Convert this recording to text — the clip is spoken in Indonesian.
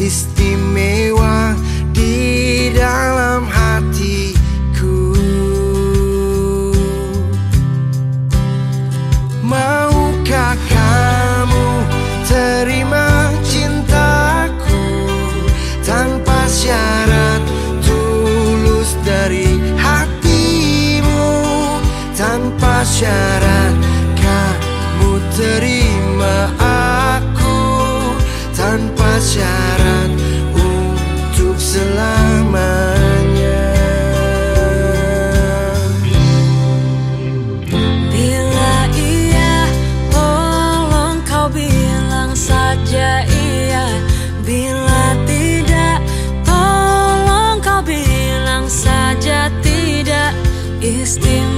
istimewa di dalam hatiku. Maukah kamu terima cintaku tanpa syarat tulus dari hatimu? Tanpa syarat kamu terima aku? Tanpa syarat still